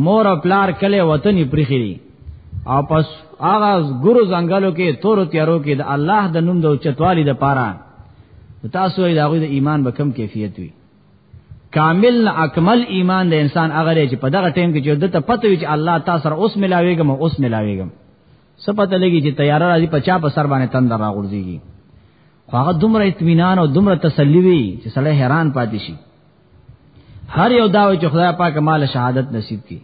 مور او پلار کله وطن پرخري او پس هغه ګورو ځنګلو کې تور تیارو کې د الله د نوم د چتوالي د پاره تاسو یې دغه د ایمان به کم کیفیت وي کامل نه اکمل ایمان د انسان هغه لري چې په دغه ټیم کې چې د ته پته وي چې الله تاسو سره اوس ملاويږم اوس ملاويږم څه پته لګي چې تیار راځي په چا په سر باندې تند راغورځيږي خو هغه دومره اطمینان او دومره تسلی وي چې سړی حیران پاتې شي هر یو داوي چې خدای پاک مال شهادت نصیب کړي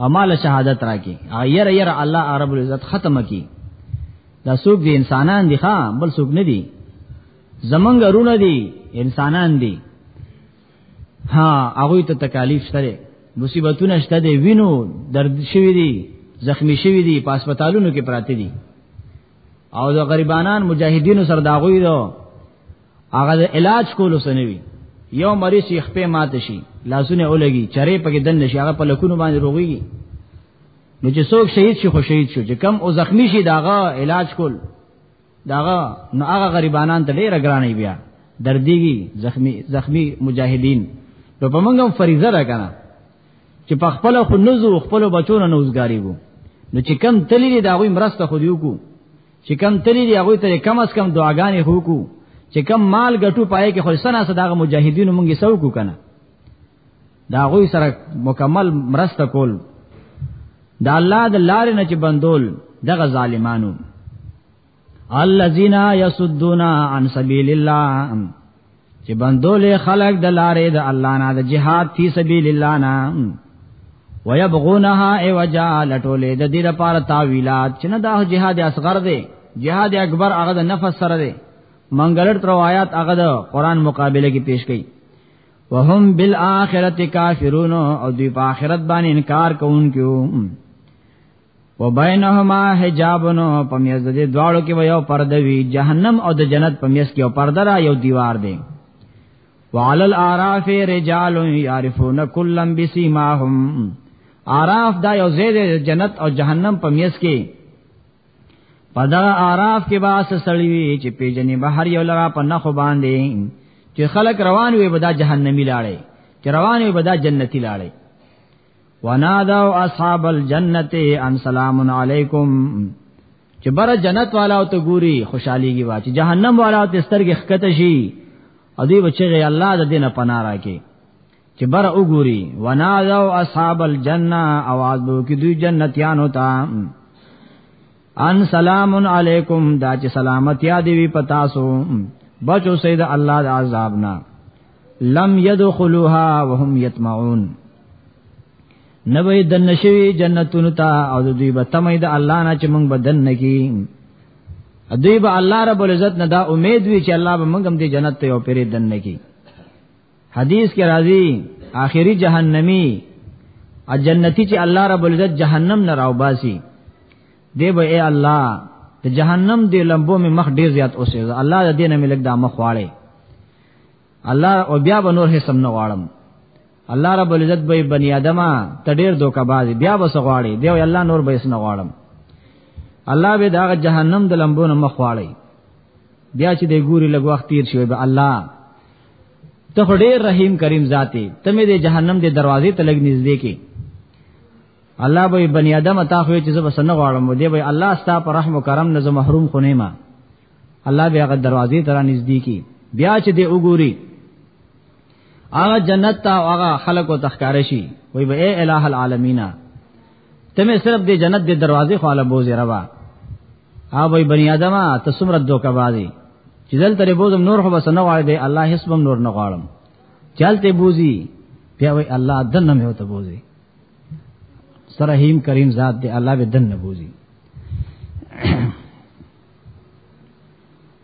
او مال شهادت راکړي ایر ایر الله رب العزت ختم کړي دا څوک دي انسانان دي ښا بل څوک نه دي زمنګ ارونه دي انسانان دي ها هغه ته تکالیف شته مصیبتونه شته دي وینو درد شوی دي زخمی شوی دي په هسپتالونو کې پراته دي او د غریبانان مجاهدینو سره داغوی دو هغه د علاج کولو سنوي یو مریض یې خپې مات شي لاسونه اولګي چرې پکې دن نشي هغه په لکونو باندې روغيږي نو چې څوک شهید شي خو شهید شو چې کم او زخمی شي داغه علاج کول داغه نو هغه غریبانان ته ډیره ګرانې بیا دردیږي زخمی زخمی مجاهدین نو په موږ هم فریضه ده کنه چې په خپل خو نزو خپل بچو نه نوزګاری وو نو چې کم تللی دا غوي مرسته خو دیو کو چې کم تللی دی هغه ته کم از کم دعاګانې هوکو چې کم مال ګټو پای کې خو سنا صداغه مجاهدینو مونږه سو کو کنه دا غوی سره مکمل مرسته کول دا الله د لارې نه چې بندول دغه ظالمانو الذين يسدون عن سبيل الله چې بندول خلق د لارې د الله نه د جهاد فی سبیل الله نه ويبغونها ایوجا لټولې د دې لپاره تاویلات چې نه دا جهاد اصغر دی جهاد اکبر هغه د نفس سره دی منګلټ روایت هغه د قران مقابله کې پیش کړي وهم بالآخرت کافرون او دوی په آخرت باندې انکار کوونکو وبینهما حجابن په میز د دواړو کې یو پرده وی جهنم او د جنت په میز کې یو پرده را یو دیوار دی وعلى الاعراف رجال يعرفون كلا بسيماهم اعراف دا یو زید جنت او جهنم په میز کې پدا عراف کې باس سړی وی چې پیجنې بهر یو لرا په نخو باندې چې خلک روان وي بدا جهنمی لاړې چې روان وي بدا جنتی لاړې ونادو اصحاب الجنت ان سلام علیکم چې بر جنت والا او ته ګوري خوشحاليږي وا چې جهنم والا او ته سترګې خکته شي او دی بچي الله د دینه پناه راکې چې بر وګوري ونادو اصحاب الجنه आवाज بو کې دوی جنتیان ہوتا ان سلام علیکم دا چې سلامتی دی وی پتا سو بچو سید الله د عذاب نا لم يدخلوها وهم يطمعون نبی د نشوی جنتونو ته او دوی به تمه د الله نه چې موږ بدن نکی دوی به الله رب العزت نه دا امید وی چې الله به موږ هم دې جنت ته او پرې دن نکی حدیث کې راځي آخري جهنمی ا جنتی چې الله رب العزت جهنم نه راو باسي دی به اے الله ته جهنم دی لمبو می مخ ډیر زیات اوسه الله د دینه ملک دا مخ واړي الله او بیا به نور حسم نه واړم الله رب العزت به بنی ادمه ته ډیر دوکه بازي بیا به سغواړي دی الله نور به اسنه واړم الله به دا جهنم د لمبو نه مخ واړي بیا چې د ګوري لګ وخت تیر شوی به الله ته ډېر رحیم کریم ذاتی ته مې د جهنم د دروازې ته لګ نږدې کې الله به بنی آدم عطا خو چې زب سن غواړم دې به الله ستا پر رحم او کرم نه محروم خو نه ما الله به هغه دروازې ته را نږدې کې بیا چې دې وګوري هغه جنت ته هغه خلق او تخکار شي وای به اے الہ العالمین ته مې صرف د جنت د دروازې خاله بوزي روا ها وای بنی آدم ته څومره دوکه بازي چې دلته لري بوزم نور خو بس نه غواړي دی الله حسبم نور نه غواړم چلته بوزي بیا وای الله دنه مې وته بوزي سرهیم کریم ذات دی الله به دنه بوزي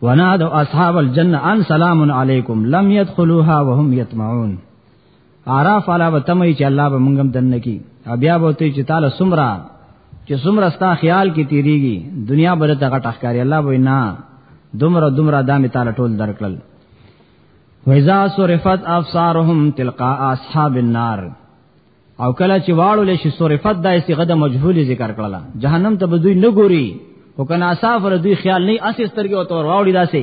ونادوا اصحاب الجنه ان سلام علیکم لم يدخلوها وهم يطمعون عراف علا به تمه چې الله به مونږ هم دنه کی بیا به ته چې تعالی سمرا چې سمرا ستا خیال کې تیریږي دنیا بره ته غټ اخکاری الله به نه دومره دومره دامه تعالی ټول درکړل ویزا صرفت افسارهم تلقا اصحاب النار او کله چې واړو لې شي صرفت دای سی غد مجهول ذکر کړل جهنم ته به دوی نه ګوري او کنا صاف ور دوی خیال نه اسې سترګې او تور واړي داسې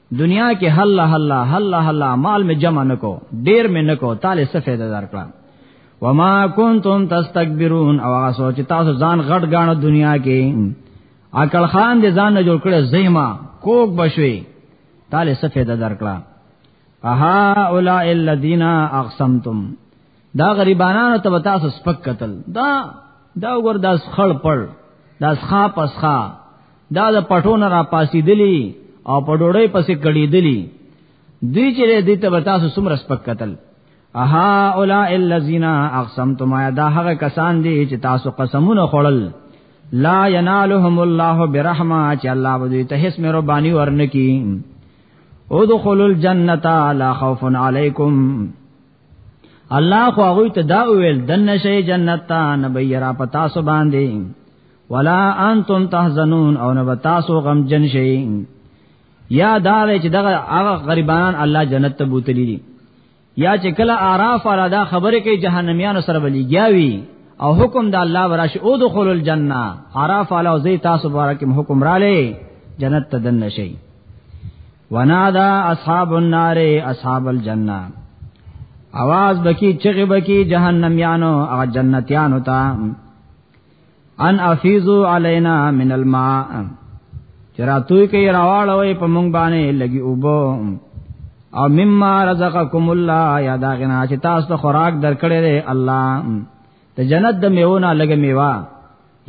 دنیا کې حل حل حل حل مال می جمع نکو ډیر می نکو تاله څه فائدہ درکړه وما کنتم تستكبرون او هغه سوچ تاسو ځان غټ غاڼه دنیا کې عقل خان دې ځان نه جوړ کړ زېما کوک بشوي تاله څه فائدہ درکړه اها اولئک الذین اقسمتم دا غریبانو ته تاسو سپک قتل دا دا وګور دا خړ پړ دا ښا پسخا دا د پټونه را پاسې دلی او په ډوړې پسې کړي دلی دوی چې دې ته تاسو سمره سپک قتل اها اولا الذین اقسمتم یا دا هغه کسان دي چې تاسو قسمونه خړل لا ینالهم الله برحمه چې الله به دوی ته هیڅ مهرباني ورنکي ادخلوا الجنه لا خوف علیکم الله خو هغه ته دا ویل دن شي جنت ته نبی را پتا سو باندې ولا انتم تحزنون او نه پتا سو غم جن شي یا دا چې دغه هغه غریبان الله جنت ته بوتلی دي یا چې کله اعراف را دا خبره کوي جهنميان سره بلی گیاوی او حکم د الله وراش او دخول الجنه عرف علی زی تاسو بارکم حکم را لې جنت تدن شي ونادا اصحاب النار اصحاب الجنه आवाज بکی چغه بکی جهنم یانو او جنتیانو ته ان افیزو علینا من الماء چراتوی کې راواړوي په مونږ باندې لګي اوبو او مما رزقکم الله یا دا غنا چې تاسو ته خوراک درکړې دی الله ته جنت د میونه لګي میوا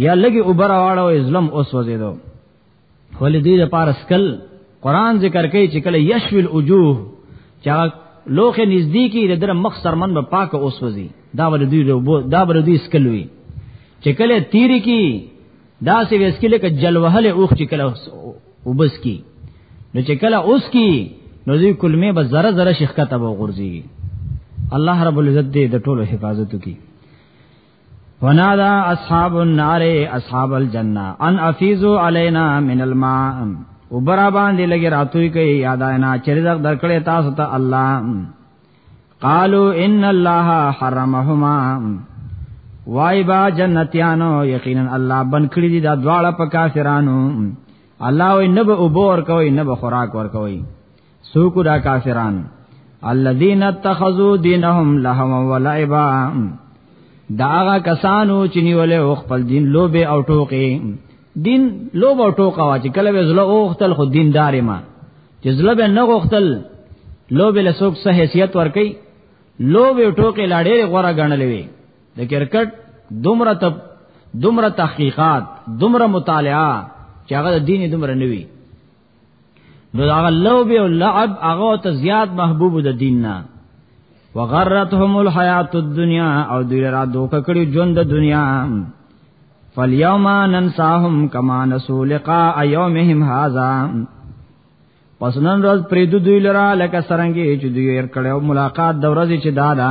یا لګي اوبر واړو ظلم اوس وزیدو ولې دې لپاره سکل قران ذکر کوي چې کله یشوی الوجوه چا لوخه نږدې کې د در مخ سرمن په پاک اوس وځي دا ور دوی دا ور دوی سکل وي چې کله تیری کې دا سې وسکله ک جلوهله اوخ چې کله وبس کی نو چې کله اوس کی نو دې کلمې به زره زره شیخ کتب وغورځي الله رب العزت دې د ټولو حفاظت وکړي ونادا اصحاب النار اصحاب الجنه ان افیزو علینا من الماء وبرا باندې لګي راتوي کوي یاداینا چې رزق درکړې تاسو ته الله قالو ان الله حرمهما وای با جنتیانو یقینا الله بن کړی دي دا دواړه په کافرانو الله وي نب اوبور کوي نب خوراک ور کوي سوکو دا کافران الذين اتخذوا دينهم لهوا ولعبا دا هغه کسانو چې نیولې او خپل دین لوبه او ټوکې دین لوبه او ټوکا وا چې کله وزله او خپل خو دیندارې ما چې زله به نه غختل لوبه له څوک سه حیثیت ورکي لوبه او ټوکې لاړې غوړه غنلې وي د کرکټ دومره تب دومره تحقیقات دومره مطالعه چې هغه د دین دومره نوي نو هغه لوب او لعب هغه ته زیات محبوب د دین نه وغرتهم الحیات الدنیا او دوی را دوک کړي ژوند د دنیا فالیوم ننساهم کما نسو لقاء یومهم هذا پس نن ورځ پرې دوی لرا لکه سرنګي چې دوی یې کړو ملاقات د ورځې چې دادا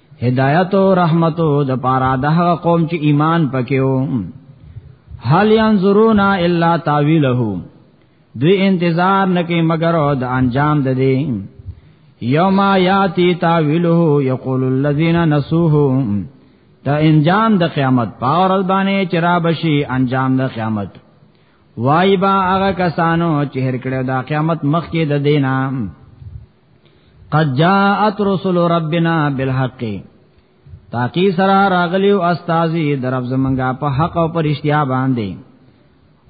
هدایت او رحمت د پاره د هغه قوم چې ایمان پکيو هل ينظرون الا تاويله دوی انتظار نکي مگر د انجام د دې یوم یاتی تاویله یقول الذین نسوه د انجام د قیامت پاور البانه چرا بشي انجام د قیامت وای با هغه کسانو چې هر کړه د قیامت مخ کې د دینام قد جاءت رسل ربنا بالحق تاکي سره راغلیو استاذي درب زمنګا په حق او پرشتیا باندې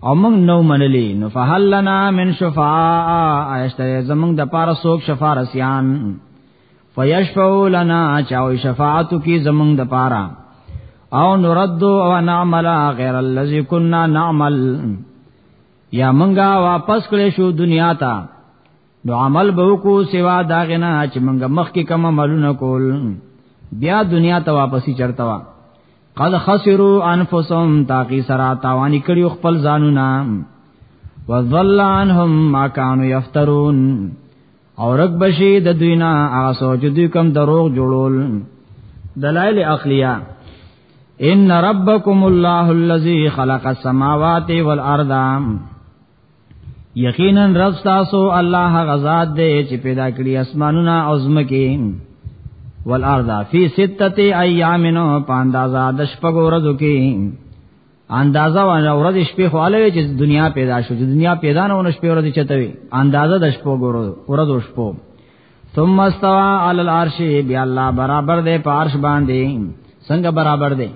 او موږ نو منلی نو فهل لنا من شفاعه ایشته زمنګ د پاره سوک شفارسیان فیشفعوا لنا چاوي شفاعت کی زمنګ د پاره او نرد او نعمل غیر الذی کنا نعمل یا منګه واپس کړې شو دنیا ته نو عمل به کو سوا دا غنا چې موږ مخ کې کوم عملونه کول بیا دنیا ته واپسی چرتا وا قد خسروا انفسهم تاقی سرا تاوانی کړي خپل ځانونه وظل عنهم ما كانوا يفترون او رک بشي د دوی نه هغه سوچ دوی کم دروغ جوړول دلائل عقلیه ان ربکم الله الذی خلق السماوات والارض یقینا رب تاسو الله غزاد دې چې پیدا کړی اسمانونه او زمکه والارض فی سته ایام نو پاندازا د شپږ ورځو کې اندازا و ورځ شپې خو الوی چې دنیا پیدا شو چې دنیا پیدا نه ونه شپې ورځ چتوي اندازا د شپږ ورځو شپو ثم استوى على العرش بیا الله برابر دې پارش باندې څنګه برابر دې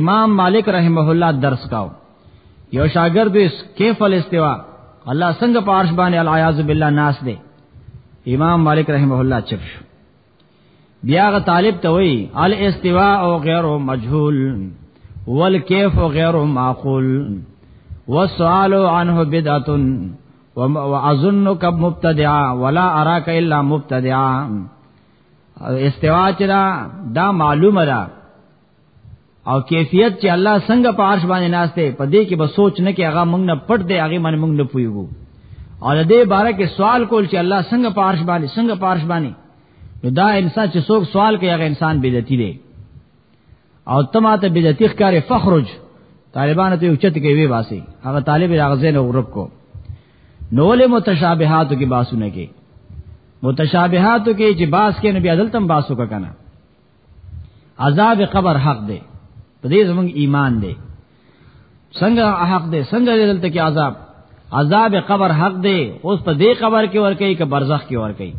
امام مالک رحمه الله درس کاو یو شاګرد یې کیف الاستوا الله څنګه په عرش باندې العیاذ بالله ناس دی امام مالک رحمه الله چپ شو بیا غ طالب ته وی الاستوا او غیر مجهول والکیف غیر معقول والسؤال عنه بدعه واظنك مبتدعا ولا اراك الا مبتدعا استوا چې دا معلومه ده او کیفیت چې الله څنګه په عرش باندې ناشته په دې کې به سوچ نه کې هغه موږ نه پټ دی هغه باندې موږ نه پویو او د دې باره کې سوال کول چې الله څنګه په عرش باندې څنګه په عرش باندې نو دا انسان چې څوک سوال کوي هغه انسان بدعتي دی او تماته بدعتي ښکارې فخرج طالبانو ته اوچت کې وی واسي هغه طالب راغزه نه ورک کو نو له متشابهاتو کې باسو نه کې متشابهاتو کې چې باس کې نبی عدالت هم باسو کا کنه عذاب قبر حق دی په دې زمونږ ایمان دی څنګه حق دی څنګه دلته کې عذاب عذاب قبر حق دی اوس په دې قبر کې ور کوي که برزخ کې ور کوي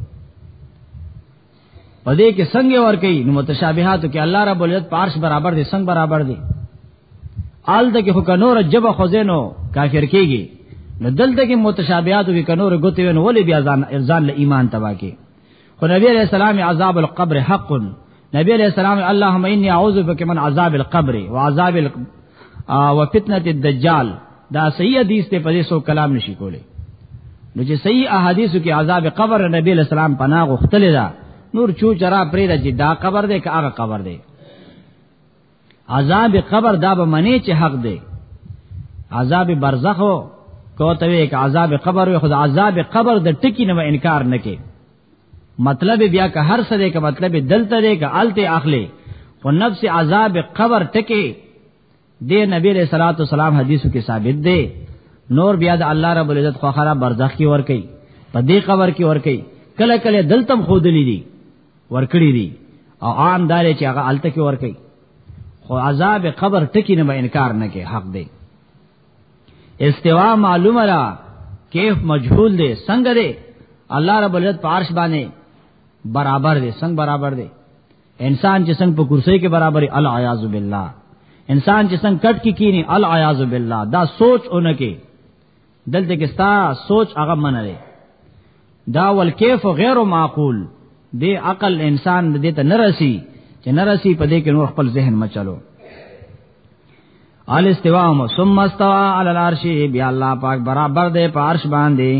په دې کې څنګه ور کوي نو متشابهاتو کې الله رب العزت پارش برابر دي څنګه برابر دي آل دغه خو کنور جبه خوزینو کافر کیږي نو دلته کې متشابهاتو کې کنور غوته ونه ولې بیا ځان ځان له ایمان تبا کې خو نبی علیہ السلام عذاب القبر حق نبی علیہ السلام اللهم انی اعوذ بک من عذاب القبر وعذاب ال... وفتنه الدجال دا صحیح حدیث ته په دې سو کلام نشي کولی نو چې صحیح احادیثو کې عذاب قبر نبی علیہ السلام پناه غوښتل دا نور چو چرا پرې دا چې دا قبر دې که هغه قبر دې عذاب قبر دا به منی چې حق دی عذاب برزخ وو کوته وی که عذاب قبر وي خو عذاب قبر د ټکی نه انکار نکي مطلب بیا که هر څه دی که مطلب دلته دی که الته اخلي او نفس عذاب قبر ټکی دی نبی علیہ الصلوۃ والسلام حدیثو کې ثابت دی نور بیا د الله رب العزت خو خراب برزخ کې ور کوي په دې قبر کې ور کوي کله کله دلتم خودلی دي ورکړي دي او عام دار چې هغه الته کې ورکړي خو عذاب قبر ټکی نه انکار نه کوي حق دی استوا معلومه را کیف مجهول دی څنګه دی الله رب العزت پارش باندې برابر دی څنګه برابر دی انسان چې څنګه په کرسي کې برابر دی العیاذ بالله انسان چې څنګه کټ کې کی کینی العیاذ بالله دا سوچ اونکه دلته کې ستا سوچ هغه منره دا ول کیف غیر معقول دی عقل انسان دې ته نرسي چې نرسي په دې کې نور خپل ذهن مچلو ال استوا مو ثم استوا علی العرش بیا الله پاک برابر دې په عرش باندې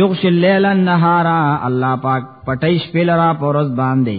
یغش الليل النهار الله پاک پټیش پیلرا پورز باندې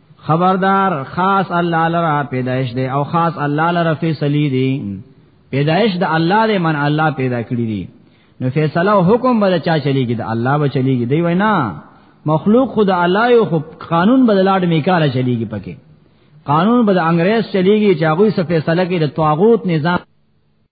خبردار خاص الله لرا پیدائش دی او خاص الله لرا فیصلی دی پیدائش د الله دی من الله پیدا کړی دی نو فیصله او حکم به چا چلیږي د الله به چلیږي دی وینا مخلوق خود الله یو خو قانون بدلاډ میکاله چلیږي پکې قانون بد انګريز چلیږي چې هغه څه فیصله کوي د طاغوت نظام